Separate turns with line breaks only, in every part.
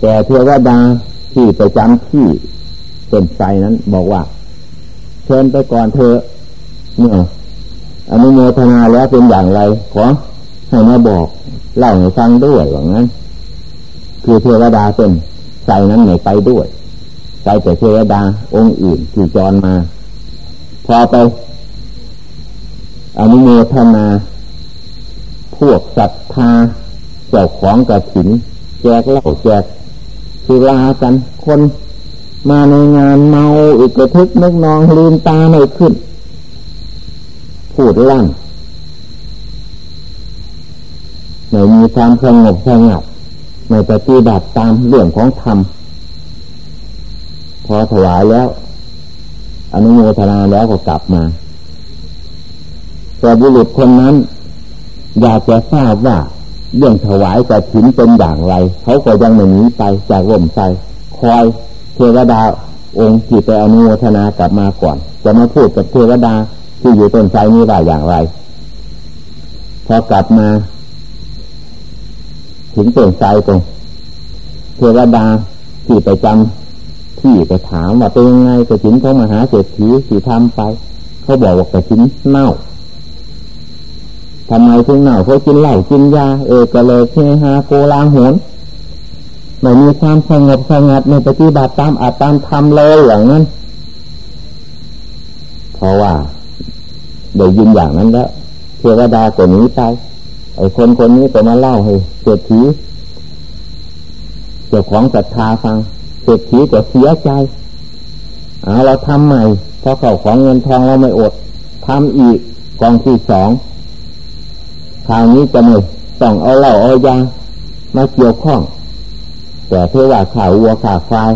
แต่เทวดาที่ไปจำที่เป็นไฟนั้นบอกว่า เชิญไปก่อนเธอเนี่ยอนุโมทนาแล้วเป็นอย่างไร ขอให้มาบอกเล่าให้ฟังด้วยว่างั้น คือเทวดาเป็นใสนั้นไหนไปด้วยไปแต่เทวดาองค์อื่นที่จรมา พอไปอนุโมทนาพวกศรัทธาเจ้าของกระถิน แจกเหล้าแจก สุรากันคนมาในงานเมาอีกกระทึกนึกนองลืมตาไม่ขึ้น พูดลั่นไม่มีความสงบสงับไม่ปฏิบัติตามเรื่องของธรรมพอถวายแล้ว อนุโมทนาแล้วก็กลับมาแต่บุรุษคนนั้น อยากจะทราบว่า เรื่องถวายกระถินเป็นอย่างไร เขาก็ยังไม่หนีไปจากร่มไทรคอยเทวดาองค์ที่ไปอนุโมทนากลับมาก่อน จะมาพูดกับเทวดาที่อยู่ต้นไทรนี้ได้อย่างไร พอกลับมา ถึงต้นไทรตรงเทวดาที่ไปจำที่ไปถามว่าเป็นยังไงกระถินของมหาเศรษฐีที่ทำไป เขาบอกว่ากระถินเน่า ทำไมถึงเน่าเพราะกินเหล้ากินยา เอกเลยเฮฮาโกลาหนไม่มีความสงบสงัดในปฏิบัติตามอาตามทำเลยอย่างนั้น เพราะว่าได้ยินอย่างนั้นแล้วเทวดาตัวนี้ไปไอ้คนคนนี้ก็มาเล่าให้เศรษฐีเจ้าของศรัทธาฟังเศรษฐีก็เสียใจเอาเราทำใหม่เพราะเขาของเงินทองเราไม่อดทำอีกกองที่สอง คราวนี้จะไม่ต้องเอาเหล้าเอายามาเกี่ยวข้อง แต่เทว่าข่าวัวข่าควาย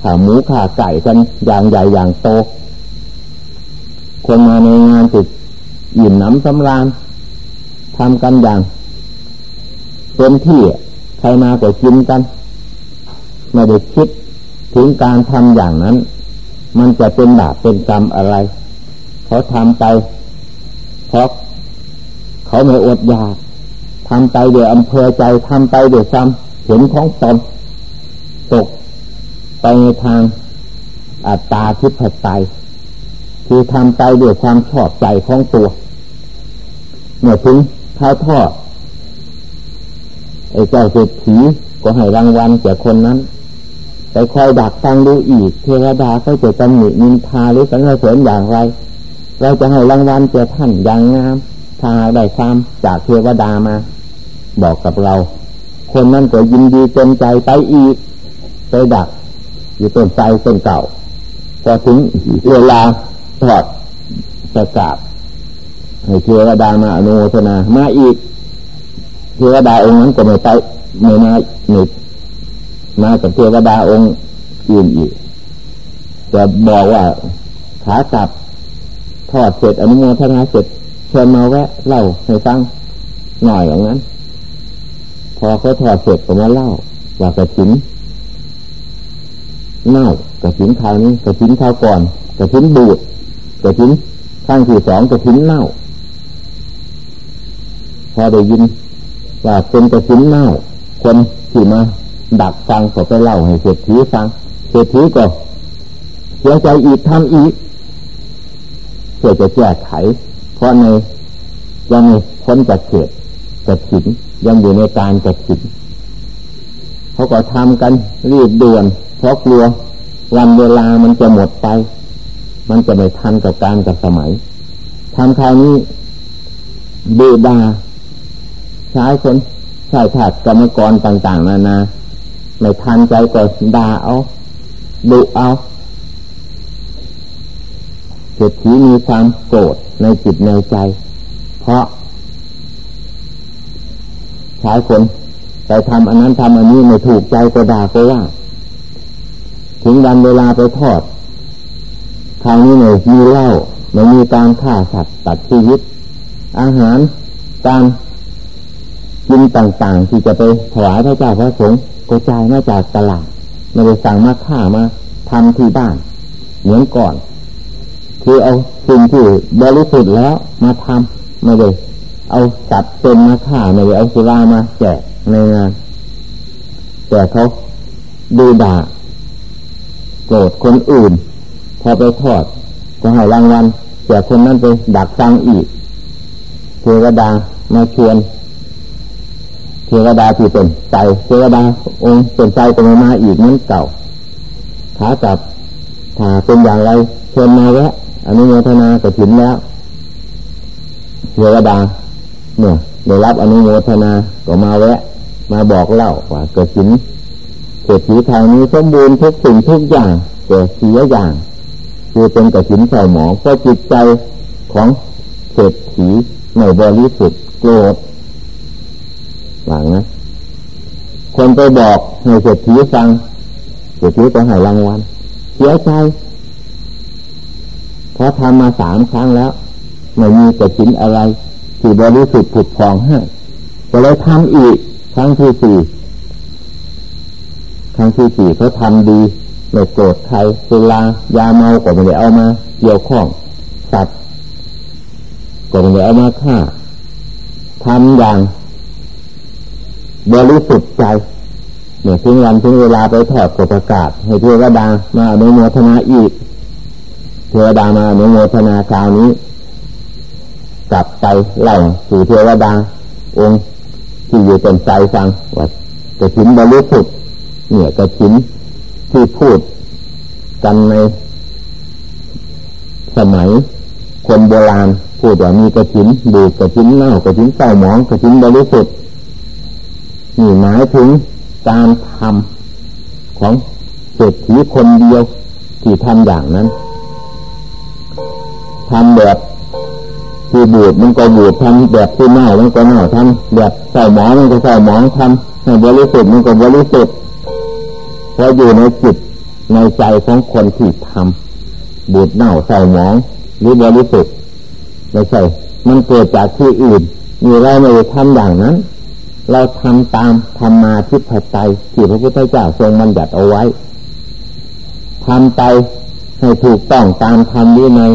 ข่าหมูข่าไก่กันอย่างใหญ่อย่างโต คนมาในงานติดอิ่มน้ำสำราญทำกันอย่างเต็มที่ใครมาก็กินกัน ไม่ได้คิดถึงการทำอย่างนั้น มันจะเป็นบาปเป็นกรรมอะไรเขาทำไปเพราะ เขาไม่อดอยากทำไปเดี๋ยวอำเภอใจทำไปเดี๋ยวซ้ำเห็นของตนตกไปในทางอัตตาทิพย์ใจคือทำไปเดี๋ยวความชอบใจของตัวเมื่อถึงท้าทอดไอ้เจ้าเศรษฐีก็ให้รางวัลแก่คนนั้นไปคอยดักฟังดูอีก เทวดาเขาจะตำหนินินทาหรือสรรเสริญอย่างไร เราจะให้รางวัลแก่ท่านอย่างงาม ถ้าได้ความจากเทวดามา บอกกับเรา คนนั้นก็ยินดีเต็มใจไปอีก ไปดัก อยู่ต้นไทรต้นเก่าพอถึงเวลาถอดประกาศให้เทวดามาอนุโมทนามาอีกเทวดาองค์นั้นก็ไม่ไปไม่มาหนุมากับเทวดาองค์อื่นอีกจะบอกว่าขากลับทอดเสร็จอนุโมทนาเสร็จ เชิญมาแวะเล่าให้ฟังหน่อยอย่างนั้น พอเขาถอดเสร็จก็มาเล่า ว่ากระถินเน่ากระถินคราวนี้กระถินคราวก่อนกระถินบูดกระถินข้างที่สองกระถินเน่า พอได้ยินว่าเป็นกระถินเน่า คนที่มาดักฟังก็ไปเล่าให้เศรษฐีฟังเศรษฐีก็เสียใจอีกทำอีกเพื่อจะแก้ไข เพราะในยังมีพ้นจากเขตกระถินยังอยู่ในการกระถินเขาก็ทำกันรีบด่วนเพราะกลัววันเวลามันจะหมดไป มันจะไม่ทันกับการกับสมัยทำคราวนี้ดูดาใช้คนใช้ถาดกรรมกรต่าง ๆ นานาไม่ทันใจก็ด่าเอาดุเอา เศรษฐีมีความโกรธในจิตในใจ เพราะชายคนไปทำอันนั้นทำอันนี้ไม่ถูกใจก็ด่าก็ว่า ถึงวันเวลาไปทอดทางนี้เนี่ยมีเหล้าไม่มีการฆ่าสัตว์ตัดชีวิต อาหารการกินต่างๆ ที่จะไปถวายพระเจ้าพระสงฆ์ก็จ่ายมาจากตลาดไม่ได้สั่งมาฆ่ามาทำที่บ้านเหมือนก่อน คือเอาสิ่งที่บริสุทธิ์แล้วมาทำไม่ได้เอาสัตว์เป็นมาฆ่าไม่ได้เอาสุรามาแจกในงานแต่เขาดูด่าโกรธคนอื่น พอไปทอด ก็ให้รางวัลแต่คนนั้นไปดักฟังอีกเทวดามาชวนเทวดาที่เป็นใจเทวดาองค์เป็นใจก็มาอีกนั้นเก่าขาจับถ้าเป็นอย่างไรเชิญมาแวะ อนุโมทนากับถินแล้วเทวดาเนี่ยได้รับอนุโมทนาก็มาแวะ มาบอกเล่าว่ากระถินเศรษฐีไทยนี้สมบูรณ์ทุกสิ่งทุกอย่างแต่เสียอย่าง คือเป็นกระถินใส่หมองเพราะจิตใจของเศรษฐีในบริสุทธิ์โกรธหลังนะคนไปบอกให้เศรษฐีฟังเศรษฐีก็ให้รางวัลเสียใจ เพราะทำมาสามครั้งแล้วไม่มีกระถินอะไรที่บริสุทธิ์ผุดฟองให้ก็เลยทำอีกครั้งที่สี่ครั้งที่สี่เขาทำดีไม่โกรธใครเวลายาเมาก็ไม่ได้เอามาเกี่ยวข้องสัตว์ก็ไม่ได้เอามาฆ่าทำอย่างบริสุทธิ์ใจเนี่ยถึงวันถึงเวลาไปถอดกฎประกาศ ให้เทวดามาอนุโมทนาอีก เทวดามาอนุโมทนาคราวนี้ กลับไปเล่าสู่เทวดา องค์ที่อยู่เป็นใจฟังว่ากระถินบริสุทธิ์เนี่ยกระถินที่พูดกันในสมัยคนโบราณพูดว่ามีกระถินดูกระถินเน่ากระถินเศร้าหมองกระถินบริสุทธิ์นี่หมายถึงการทำของเศรษฐีคนเดียวที่ทำอย่างนั้น ทำแบบที่บูดมันก็บูดทำแบบที่เน่ามันก็เน่าทำแบบใส่หมอมันก็ใส่หมองทำให้บริสุทธิ์มันก็บริสุทธิ์เพราะอยู่ในจิตในใจของคนที่ทำบูดเน่าใส่หมองหรือบริสุทธิ์ไม่ใช่มันเกิดจากที่อื่นมีเราไม่ได้ทำอย่างนั้น เราทำตามธรรมาทิฏฐิที่พระพุทธเจ้าทรงบัญญัติเอาไว้ทำไปให้ถูกต้องตามธรรมวินัย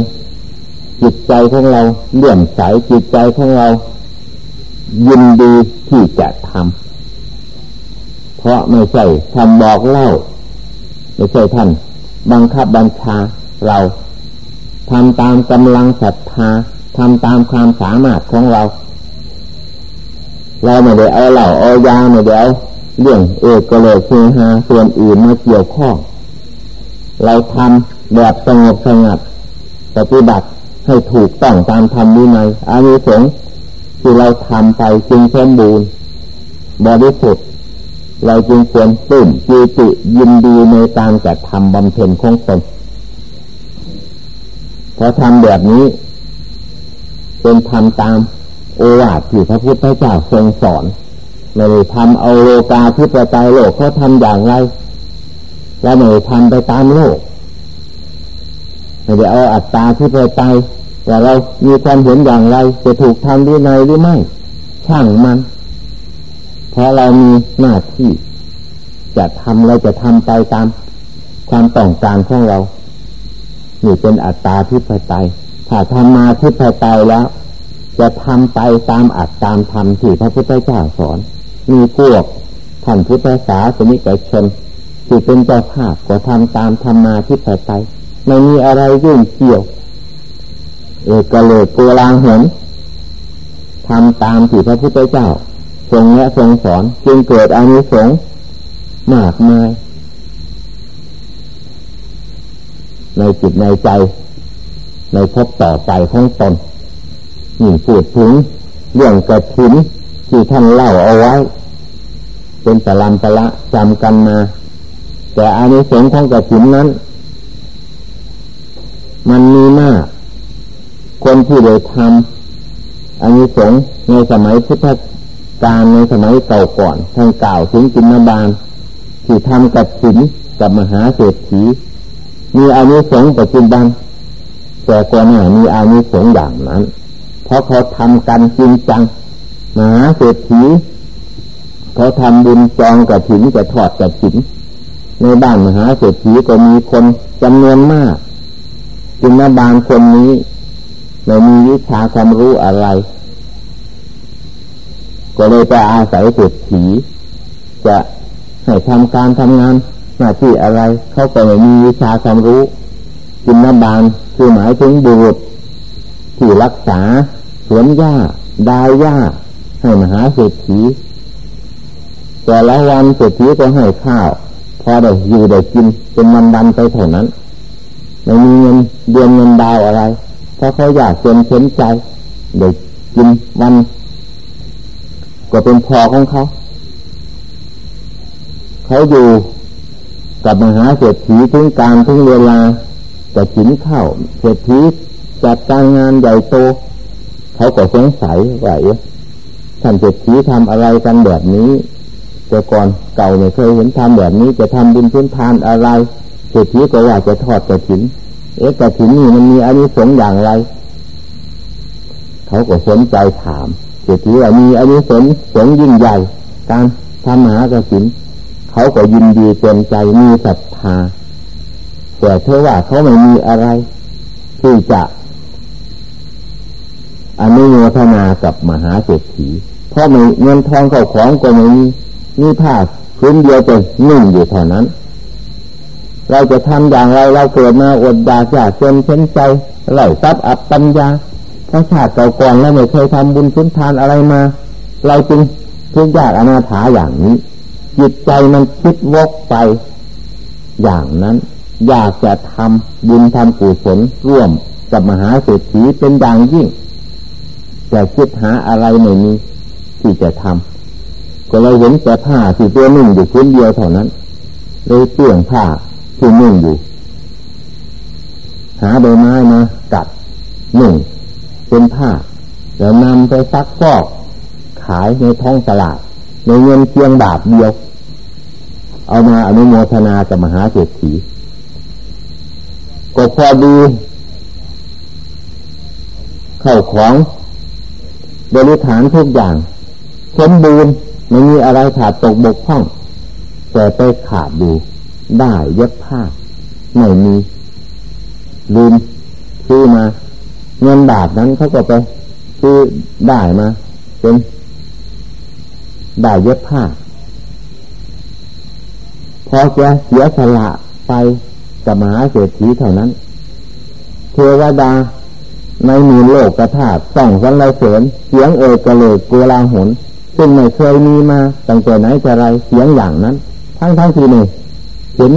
จิตใจของเราเลื่อมใสจิตใจของเรา ยินดีที่จะทำเพราะไม่ใช่ทำบอกเล่า ไม่ใช่ท่าน บังคับบัญชาเราทำตามกำลังศรัทธาทำตามความสามารถของเรา เราไม่ได้เอาเหล่าเอายาไม่ได้เอาเรื่องเอกโลกเฮฮาส่วนอื่นมาเกี่ยวข้อง เราทำแบบสงบสงัดปฏิบัติ ให้ถูกต้องตามธรรมวินัยอานิสงส์ที่เราทำไปจึงสมบูรณ์บริสุทธิ์เราจึงควรตื่นจีติยินดีในการจัดทำบำเพ็ญของตนพอทำแบบนี้ เป็นทำตามโอวาทที่พระพุทธเจ้าทรงสอนไม่ได้ทำเอาโลกาทิปไตยโลกเขาทำอย่างไร แล้วไม่ได้ทำไปตามโลก ไม่ได้เอาอัตตาที่ปไตยแต่เรามีความเห็นอย่างไร จะถูกทำด้วยในหรือไม่ ช่างมัน เพราะเรามีหน้าที่ จะทำเราจะทำไปตามความต้องการของเรานี่เป็นอัตตาที่ปไตยถ้าทำมาที่ปไตยแล้ว จะทำไปตามอัดตามธรรมที่พระพุทธเจ้าสอน มีพวกท่านพุทธศาสนิกชนที่เป็นเจ้าภาพก็ทำตามธรรมาที่ไปไป ไม่มีอะไรยุ่งเกี่ยว เอกเลกัวลางเห็นทำตามที่พระพุทธเจ้า ทรงและทรงสอนจึงเกิดอานิสงส์มากมายในจิตในใจ ในพบต่อใจของตนนี่พูดถึงเรื่องกระถินที่ท่านเล่าเอาไว้ เป็นตะลันตะละจำกันมา แต่อานิสงส์ของกระถินนั้น มันมีมาก คนที่ได้ทำอานิสงส์ในสมัยพุทธกาลในสมัยเก่าก่อนท่านกล่าวถึงจินนบาลที่ทำกระถินกับมหาเศรษฐีมีอานิสงส์ปัจจุบันแต่ก่อนหน้ามีอานิสงส์อย่างนั้น เพราะเขาทำกันจริงจังมหาเศรษฐีเขาทำบุญจองกับถินจะทอดกับถินในบ้านมหาเศรษฐีก็มีคนจำนวนมาก จึงนาบางคนนี้ไม่มีวิชาความรู้อะไร ก็เลยไปอาศัยเศรษฐีจะให้ทำการทำงานหน้าที่อะไร เขาก็ไม่มีวิชาความรู้กินน้บานคือหมายถึงบุรุษที่รักษาสวนหญ้าดายหญ้าให้มหาเศรษฐีแต่ละวันเศรษฐีก็ให้ข้าว พอได้อยู่ได้กินเป็นวันดันไปเท่านั้น ไม่มีเงินเดือนเงินดาวอะไร เพราะเขาอยากเจนเข็นใจเด็กกินวันก็เป็นพอของเขา เขาอยู่กับมหาเศรษฐีถึงการถึงเวลาจะกินข้าวเศรษฐีจัดการงานใหญ่โต เขาก็สงสัยว่าท่านเศรษฐีทำอะไรกันแบบนี้ แต่ก่อนเก่าไม่เคยเห็นทำแบบนี้จะทำบุญพื้นทานอะไร เศรษฐีก็อยากจะทอดกระถิน เอ๊ะกระถินนี่มันมีอานิสงส์อย่างไร เขาก็สนใจถามเศรษฐีว่ามีอานิสงส์สงยิ่งใหญ่ การทำมหากระถิน เขาก็ยินดีเต็มใจมีศรัทธาแต่เธอว่าเขาไม่มีอะไร ที่จะอนุโมทนากับมหาเศรษฐีเพราะมีเงินทองเข้าของก็ไม่มีมีผ้าพื้นเดียวจะนุ่งอยู่เท่านั้น เราจะทำอย่างไรเราเกิดมาอดอยากอยากจนเช้นใจไหลทรัพย์อับปัญญาพระชาติเก่าก่อนแล้วไม่เคยทำบุญพุนทานอะไรมา เราจึงทุกข์ยากอนาถาอย่างนี้ จิตใจมันคิดวกไป อย่างนั้น อยากจะทำบุญทำกุศลร่วมกับมหาเศรษฐีเป็นอย่างยิ่งแต่คิดหาอะไรไม่มีที่จะทำก็เลยเห็นแต่ผ้าที่ตัวนึ่งอยู่พื้นเดียวเท่านั้น เลยเปลี่ยงผ้า ที่นึ่งอยู่ หาใบไม้มากัดหนึ่งเป็นผ้าแล้วนำไปซักฟอกขายในท้องตลาด ในเงินเพียงบาทเดียว เอามาอนุโมทนากับมหาเศรษฐีก็พอดีเข้าของบริฐานทุกอย่างสมบูรณ์ไม่มีอะไรขาดตกบกพร่องแต่ไปขาดอยู่ ได้เย็บผ้า ไม่มีลืมซื้อมา เงินบาทนั้นเขาก็ไปซื้อได้มาเป็นได้เย็บผ้า พอจะเสียสละไปกับมหาเศรษฐีเท่านั้น เทวดาในมีโลกกระถาส่องสันไรเสริญเสียงเอกระเลยกลาหนซึ่งไม่เคยมีมาตั้งแต่ไหนแต่ไรเสียงอย่างนั้น ทั้งทั้งทีนี่ เห็น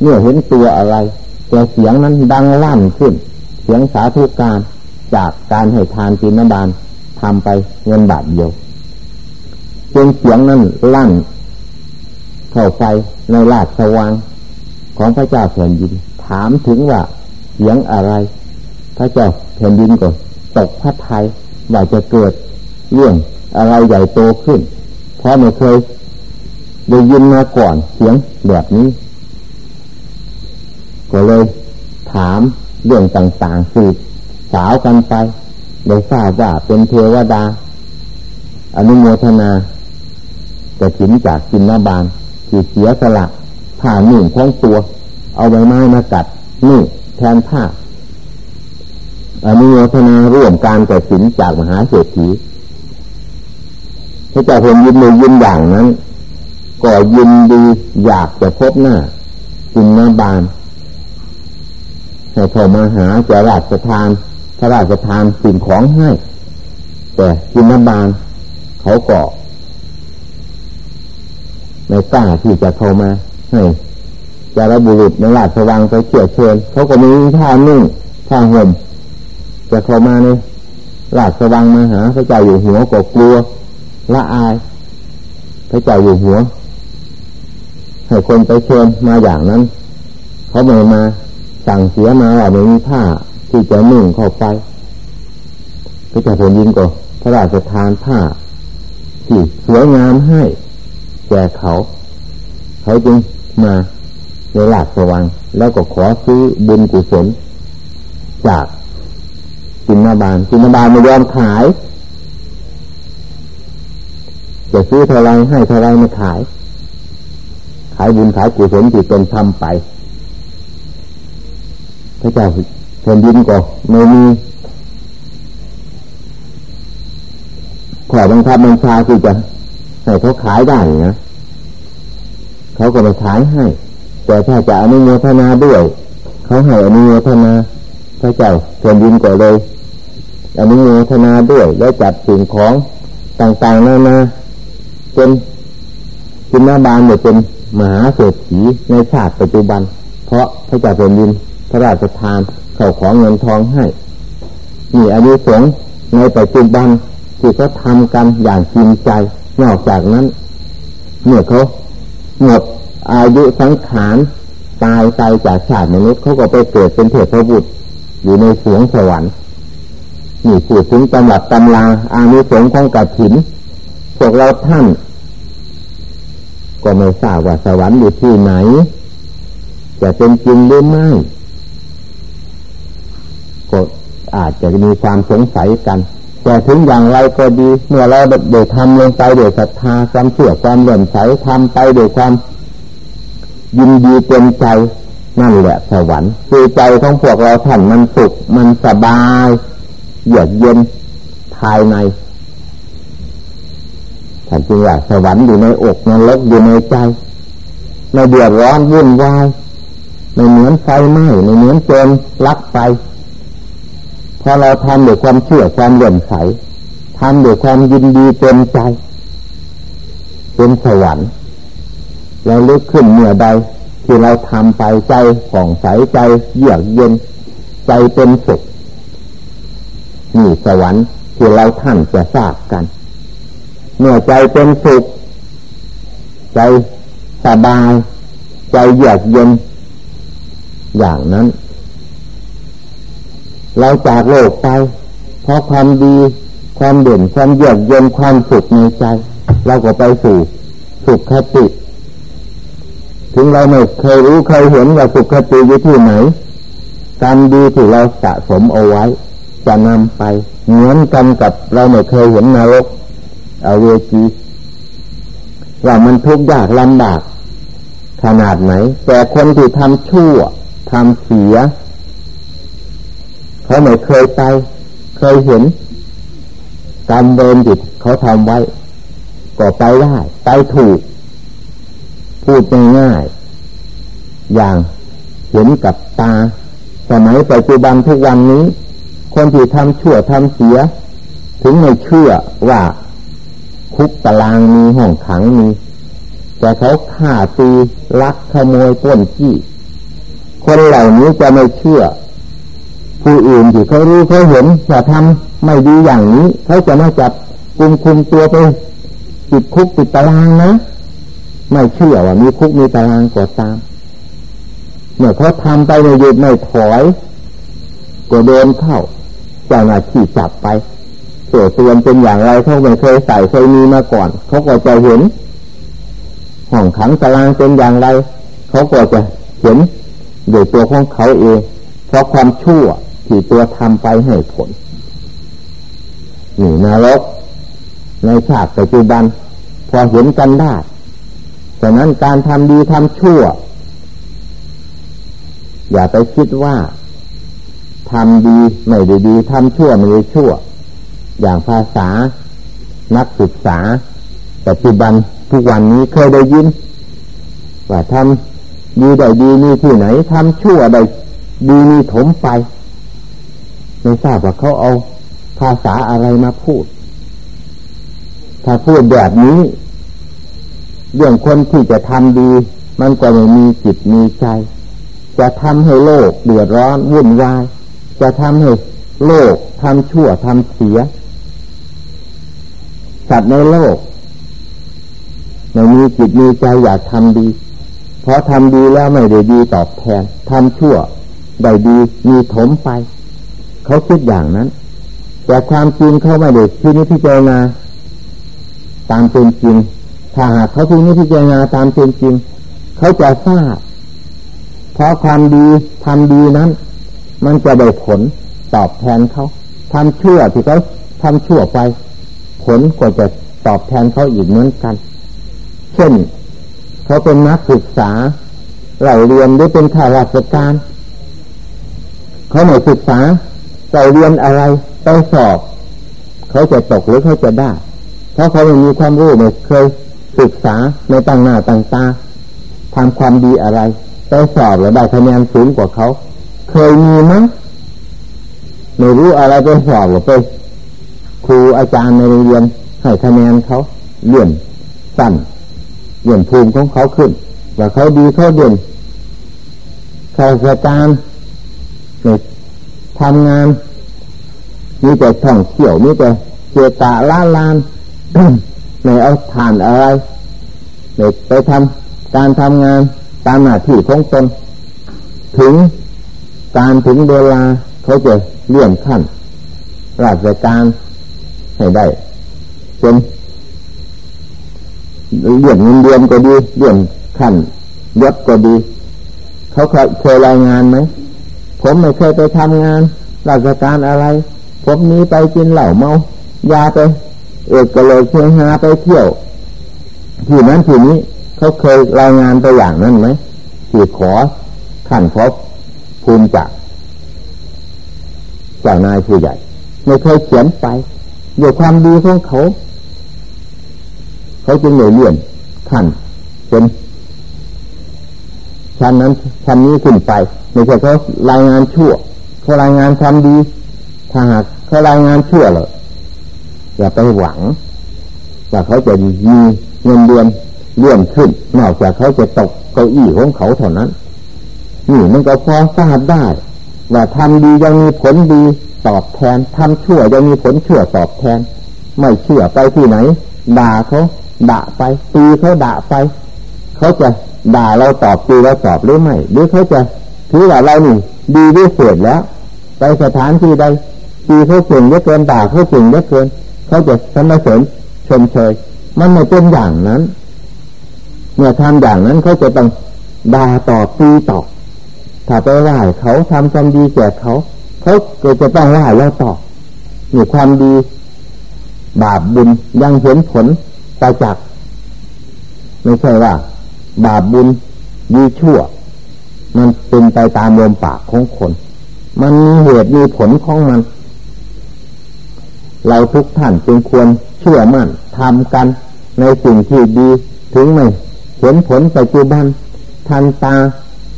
เมื่อเห็นตัวอะไร แต่เสียงนั้นดังลั่นขึ้น เสียงสาธุการจากการให้ทานจินบาลทำไปเงินบาทเดียวเสียงเสียงนั้นลั่น เข้าไปในลาดสว่างของพระเจ้าแผ่นดิน ถามถึงว่าเสียงอะไร พระเจ้าแผ่นดินก็ตกพระไทยว่าจะเกิดเรื่องอะไรใหญ่โตขึ้น เพราะไม่เคยได้ยินมาก่อนเสียงแบบนี้ ก็เลยถามเรื่องต่างๆสืบสาวกันไปได้ทราบว่าเป็นเทวดา อนุโมทนาจะถินจากกินนาบานที่เสียสละผ้าหนึ่งของตัว เอาใบไม้มากัดนึ่งแทนผ้าอนุโมทนาร่วมการกระสินจากมหาเศรษฐีพระเจ้าเห็นยินในยินอย่างนั้น ก็ยินดีอยากจะพบหน้าจินนาบาน ให้เข้ามาหาจะราชทานพระราชทานสิ่งของให้ แต่จินนาบานเขาก็ไม่กล้าที่จะเข้ามาให้จะระบุรุษในราชวังไปเชี่ยวเชิญเขาก็มีท่านุ่งท่าห่มจะเข้ามาในราชวังมาหาพระเจ้าอยู่หัวก็กลัวละอาย พระเจ้าอยู่หัวให้คนไปเชิญมาอย่างนั้น เขาไม่มา สั่งเสียมาว่าไม่มีผ้าที่จะนุ่งเข้าไปพระเจ้าผลยินก็พระราชทานผ้าที่สวยงามให้แก่เขา เขาจึงมาในหลาดสว่างแล้วก็ขอซื้อบุญกุศลจากกินนาบานกินนาบานไม่ยอมขายจะซื้อเท่าไรให้เท่าไรไม่ขาย ขายบุญขายกุศลจิตตนทำไป พระเจ้าแผ่นดินก็ไม่มีขอบังคับบัญชาที่จะให้เขาขายได้นะเขาก็ไปขายให้ แต่ถ้าจะอนุโมทนาด้วยเขาให้อนุโมทนาพระเจ้าเพื่อนยินก่อเลยอนุโมทนาด้วยแล้วจัดสิ่งของต่างๆนานาเป็นจินนาบาลเนี่ยเป็นมหาเศรษฐีในชาติปัจจุบัน เพราะพระเจ้าแผ่นดิน พระราชทานเข้าของเงินทองให้มีอายุสงในปัจจุบันที่เขาทำกันอย่างจริงใจ นอกจากนั้น เมื่อเขาหมดอายุสังขารตายไปจากชาติมนุษย์เขาก็ไปเกิดเป็นเทพบุตรอยู่ในสวงสวรรค์นี่พูดถึงตำรับตำลาอานิสงส์ของกัถิน พวกเราท่าน ก็ไม่ทราบว่าสวรรค์อยู่ที่ไหน จะเป็นจริงหรือไม่ ก็อาจจะมีความสงสัยกัน แต่ถึงอย่างไรก็ดี เมื่อเราเดือดทำลงไปเดือดศรัทธาความเชื่อความเลื่อมใสทำไปเดือดความยินดีเต็มใจนั่นแหละสวรรค์คือใจของพวกเราท่านมันสุขมันสบายเยือกเย็นภายในท่านจึงว่าสวรรค์อยู่ในอกนรกอยู่ในใจไม่เดือดร้อนวุ่นวายไม่เหมือนไฟไหม้ไม่เหมือนโจรลักไฟ พอเราทำด้วยความเชื่อความเลื่อมใสทำด้วยความยินดีเต็มใจ เป็นสวรรค์เราลึกขึ้นเมื่อใดที่เราทำไปใจผ่องใสใจเยือกเย็น ใจเป็นสุขนี่สวรรค์ที่เราท่านจะทราบกัน เมื่อใจเป็นสุข ใจสบาย ใจเยือกเย็น อย่างนั้น เราจากโลกไป เพราะความดีความเด่นความเยือกเย็นความสุขในใจ เราก็ไปสู่สุขคติ ถึงเราไม่เคยรู้เคยเห็นว่าสุขคติอยู่ที่ไหนการดีที่เราสะสมเอาไว้ จะนำไปเหมือนกันกับเราไม่เคยเห็นนรกอเวจีว่ามันทุกข์ยากลำบากขนาดไหน แต่คนที่ทำชั่วทำเสีย เขาไม่เคยไป เคยเห็นการเดินจิตเขาทำไว้ ก็ไปได้ไปถูก พูดง่ายๆอย่างเห็นกับตา สมัยปัจจุบันทุกวันนี้ คนที่ทำชั่วทำเสีย ถึงไม่เชื่อว่า คุกตารางมีห้องขังมี แต่เขาฆ่าตีลักขโมยป้นขี้คนเหล่านี้จะไม่เชื่อ ผู้อื่นที่เขารู้เขาเห็นว่าทำไม่ดีอย่างนี้เขาจะมาจับกุมคุมตัวไปติดคุกติดตารางนะไม่เชื่อว่ามีคุกมีตารางก็ตามเมื่อเขาทำไปไม่หยุดไม่ถอย ก็โดนเข้าจ้าหน้าที่จับไปเสือส่วนเป็นอย่างไรเขาไม่เคยใส่เคยมีมาก่อนเขาก็จะเห็นห้องขังตารางเป็นอย่างไรเขาก็จะเห็นโดยตัวของเขาเอง เพราะความชั่ว ที่ตัวทำไปให้ผลนี่นรกในชาติปัจจุบัน พอเห็นกันได้ฉะนั้นการทำดีทำชั่ว อย่าไปคิดว่าทำดีไม่ได้ดีทำชั่วไม่ได้ชั่ว อย่างภาษา นักศึกษาปัจจุบันทุกวันนี้เคยได้ยิน ว่าทำดีได้ดีมีที่ไหนทำชั่วได้ดีมีถมไป ไม่ทราบว่าเขาเอาภาษาอะไรมาพูด ถ้าพูดแบบนี้ เรื่องคนที่จะทำดี มันก็ไม่มีจิตมีใจ จะทำให้โลกเดือดร้อนวุ่นวาย จะทำให้โลกทำชั่วทำเสีย สัตว์ในโลกไม่มีจิตมีใจอยากทำดี เพราะทำดีแล้วไม่ได้ดีตอบแทนทำชั่วได้ดีมีถมไป เขาคิดอย่างนั้น แต่ความจริงเขาไม่ได้ที่นี้พิจารณาตามเป็นจริง ถ้าหากเขาที่นี้พิจารณาตามเป็นจริง เขาจะทราบเพราะความดีทำดีนั้น มันจะได้ผลตอบแทนเขาทำชั่วที่เขาทำชั่วไป ผลก็จะตอบแทนเขาอีกเหมือนกัน เช่น เขาเป็นนักศึกษาเราเรียนหรือเป็นข้าราชการ เขาไม่ศึกษา เราเรียนอะไรไปสอบ เขาจะตกหรือเขาจะได้ เพราะเขาไม่มีความรู้ไม่เคยศึกษาในต่างหน้าต่างตาทำความดีอะไรไปสอบแล้วได้คะแนนสูงกว่าเขา เคยมีมั้ยไม่รู้อะไรไปสอบหรือไปครูอาจารย์ในโรงเรียนให้คะแนนเขาเลื่อนสั้นเลื่อนภูมิของเขาขึ้นว่าเขาดีเขาเด่นข้าราชการใน ทำงาน มีแต่ท่องเที่ยวมีแต่เจตาล้านลานไม่เอาผ่านอะไรไม่ไปทำการทำงานตามหน้าที่ของตนถึงการถึงเวลาเขาจะเลื่อนขั้นราชการให้ได้เป็นเลื่อนเงินเดือนก็ดีเลื่อนขั้นยศก็ดี เขาเคยรายงานไหม ผมไม่เคยไปทำงาน ราชการอะไร ผมนี้ไปกินเหล้าเมายาไป เอกเลยเชียงหาไปเที่ยวที่นั้นที่นี้เขาเคยรายงานไปอย่างนั้นไหมที่ขอขันขอภูมิจากเจ้านายผู้ใหญ่ ไม่เคยเขียนไปด้วยความดีของเขา เขาจึงเลยเลื่อนขันเป็น ชั้นนั้นชั้นนี้ขึ้นไปไม่ใช่เขารายงานชั่วเขารายงานความดีถ้าหากเขารายงานชั่วเลยอย่าไปหวังว่าเขาจะมีเงินเดือนเลื่อนขึ้นนอกจากเขาจะตกเก้าอี้ของเขาเท่านั้นนี่มันก็พอทราบได้ ว่าทำดียังมีผลดีตอบแทนทำชั่วยังมีผลชั่วตอบแทน ไม่เชื่อไปที่ไหน ด่าเขาด่าไปตีเขาด่าไป เขาจะด่าเราตอบตีเราตอบหรือไม่หรือเขาจะถือว่าเรานี่ดีด้วยเสียแล้ว ไปสถานที่ใดตีเขาเก่งเยอะเกินด่าเขาเก่งเยอะเกินเขาจะสรรเสริญชมเชยมันไม่เป็นอย่างนั้น เมื่อทำอย่างนั้นเขาจะต้องด่าต่อตีต่อถ้าไปไหว้เขาทำความดีแก่เขาเขาก็จะต้องไหว้เราต่อมีความดี บาปบุญยังเห็นผลไปจากไม่ใช่ว่า บาปบุญดีชั่ว มันเป็นไปตามลมปากของคน มันมีเหตุมีผลของมัน เราทุกท่านจึงควรเชื่อมั่นทำกันในสิ่งที่ดีถึงไม่เห็นผลปัจจุบัน ทันตา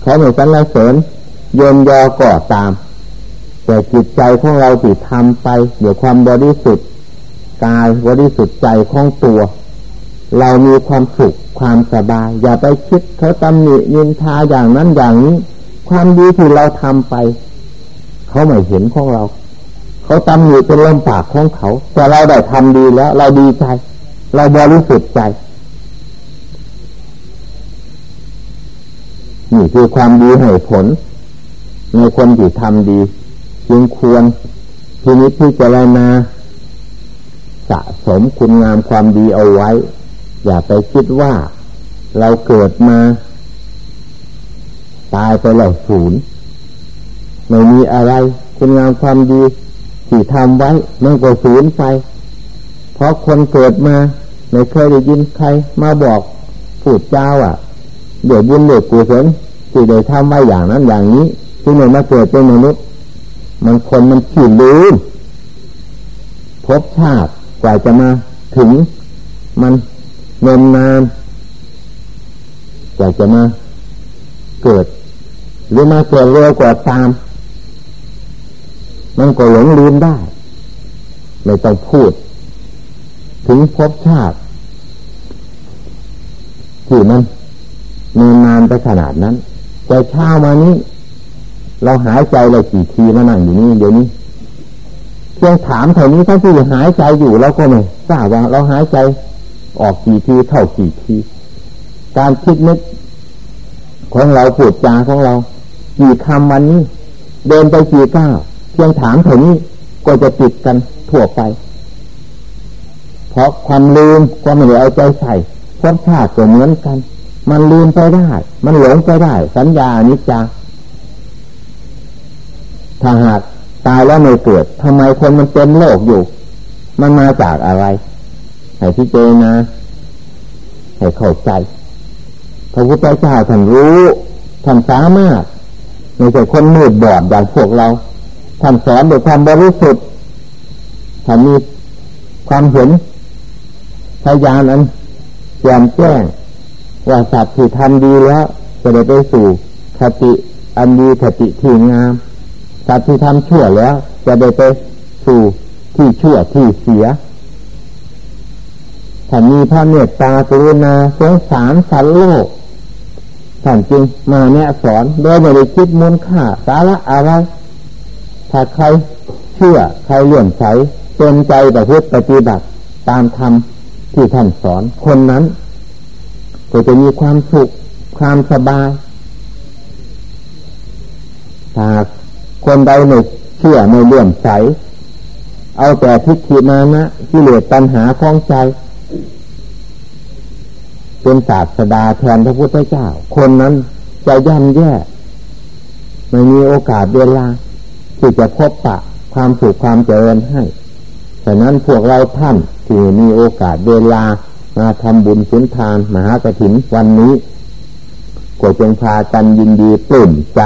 เขาไม่สรรเสริญยนยอก่อตาม แต่จิตใจของเราที่ทำไปเดี๋ยวความบริสุทธิ์กายบริสุทธิ์ใจของตัว เรามีความสุขความสบาย อย่าไปคิดเขาตำหนินินทาอย่างนั้นอย่างนี้ ความดีที่เราทำไป เขาไม่เห็นของเรา เขาตำหนิเป็นลมปากของเขา แต่เราได้ทำดีแล้ว เราดีใจ เราบริสุทธิ์ใจนี่คือความดีให้ผล ในคนที่ทำดี จึงควรทีนี้ที่จะรายนาสะสมคุณงามความดีเอาไว้ อย่าไปคิดว่า เราเกิดมา ตายไปแล้วศูนย์ไม่มีอะไร คุณงามความดีที่ทำไว้มันก็ศูนย์ไป เพราะคนเกิดมา ไม่เคยได้ยินใคร มาบอกพูดเจ้าอะเดี๋ยวบุญเดี๋ยวกุศลที่ได้ทำไว้อย่างนั้นอย่างนี้ที่ไม่มาเกิดเป็นมนุษย์ มันคนมันขี้ลืมพบชาติกว่าจะมาถึงมัน เงินานกว่าจะมาเกิด หรือมาเกิดเร็วกว่าตาม มันก็หลงลืมได้ ไม่ต้องพูด ถึงพบชาติที่มันมีนานไปขนาดนั้นแต่เช้ามานี้ เราหายใจเลยกี่ทีมานั่งอยู่นี่เดี๋ยวนี้เพียงถามเท่านี้ท่านที่หายใจอยู่เราก็ไม่ทราบว่าเราหายใจ ออกกี่ทีเท่ากี่ที การคิดนึกของเราพูดจาของเรา กี่คำวันนี้ เดินไปกี่ก้าวเพียงถามเท่านี้ก็จะติดกันทั่วไป เพราะความลืมก็ไม่ได้เอาใจใส่พบชาติก็เหมือนกัน มันลืมไปได้ มันหลงไปได้ สัญญานิจจาถ้าหากตายแล้วไม่เกิดทำไมคนมันเป็นโลกอยู่ มันมาจากอะไร ให้พิจารณาให้เข้าใจพระพุทธเจ้าท่านรู้ท่านสามารถไม่ใช่คนมืดบอดอย่างพวกเราท่านสอนด้วยความบริสุทธิ์ท่านมีความเห็นพยานอันแจ่มแจ้งว่าสัตว์ที่ทำดีแล้วจะได้ไปสู่คติอันดีคติที่งามสัตว์ที่ทำชั่วแล้ว จะได้ไปสู่ที่ชั่วที่เสีย ถ้ามีพระเมตตากรุณาสงสารสัตว์โลกท่านจึงมาเนี่ยสอนโดยไม่ได้คิดมูลค่าสาระอะไร ถ้าใครเชื่อใครเลื่อมใสเต็มใจแบบพุทธปฏิบัติตามธรรมที่ท่านสอนคนนั้น ก็จะมีความสุขความสบายถ้าคนใดไม่เชื่อไม่เลื่อมใส เอาแต่ทิฏฐิมานะที่เหลือปัญหาของใจ เป็นศาสดาแทนพระพุทธเจ้า คนนั้นจะย่ำแย่ไม่มีโอกาสเวลาที่จะพบปะความสุขความเจริญให้ฉะนั้นพวกเราท่านที่มีโอกาสเวลามาทำบุญสุนทานมหากถินวันนี้ก็จงพากันยินดีปลื้มใจ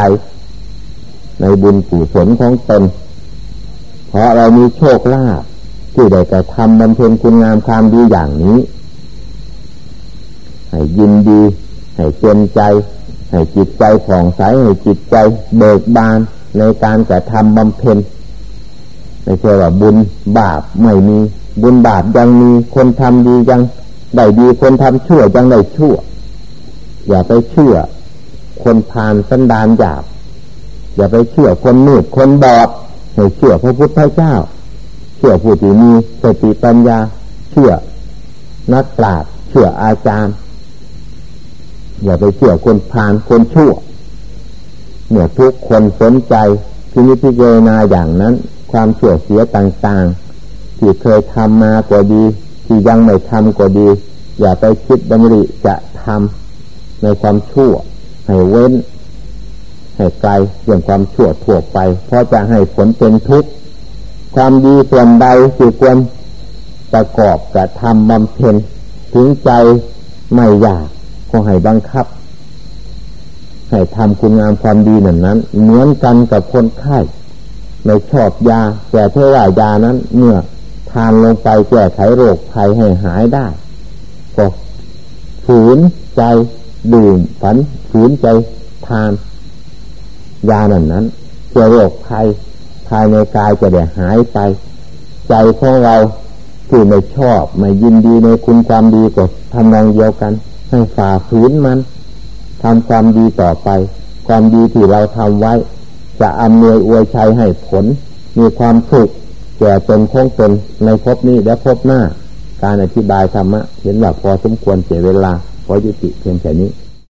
ในบุญกุศลของตน เพราะเรามีโชคลาภที่ได้แต่ทำบำเพ็ญคุณงามความดีอย่างนี้ ให้ยินดี ให้เต็มใจ ให้จิตใจผ่องใส ให้จิตใจเบิกบานในการกระทำบำเพ็ญไม่ใช่ว่าบุญบาปไม่มี บุญบาปยังมีคนทำดียังได้ดีคนทำชั่วยังได้ชั่ว อย่าไปเชื่อ คนพานสันดานหยาบ อย่าไปเชื่อคนมืดคนบอดให้เชื่อพระพุทธเจ้า เชื่อผู้ที่มีสติปัญญา เชื่อนักปราชญ์เชื่ออาจารย์ อย่าไปเชื่อคนพานคนชั่วเมื่อทุกคนสนใจที่นิพพานาอย่างนั้น ความเชื่อเสียต่างๆ ที่เคยทำมาก็ดี ที่ยังไม่ทำก็ดี อย่าไปคิดดำริจะทำในความชั่ว ให้เว้น ให้ไกลเรื่องความชั่วทั่วไป เพราะจะให้ผลเป็นทุกข์ความดีส่วนใดที่ควรประกอบกระทำบำเพ็ญถึงใจไม่อยาก ก็ให้บังคับ ให้ทำคุณงามความดีนั้นนั้น เหมือนกันกับคนไข้ไม่ชอบยาแต่เท่าว่ายานั้น เมื่อทานลงไปแก้ไขโรคภัยให้หายได้ก็ฝืนใจดื่มฝันฝืนใจทาน ยานั้นนั้นเชื้อโรคภัยภายในกายจะได้หายไป ใจของเราที่ไม่ชอบไม่ยินดีในคุณความดีก็ทำนองเดียวกัน ให้ฝ่าฝืนมันทำความดีต่อไป ความดีที่เราทำไว้ จะอำนวยอวยชัยให้ผล มีความสุขแก่ตนคงตนในภพนี้และภพหน้า การอธิบายธรรมะ เห็นว่าพอสมควรเสียเวลา พอยุติเพียงแค่นี้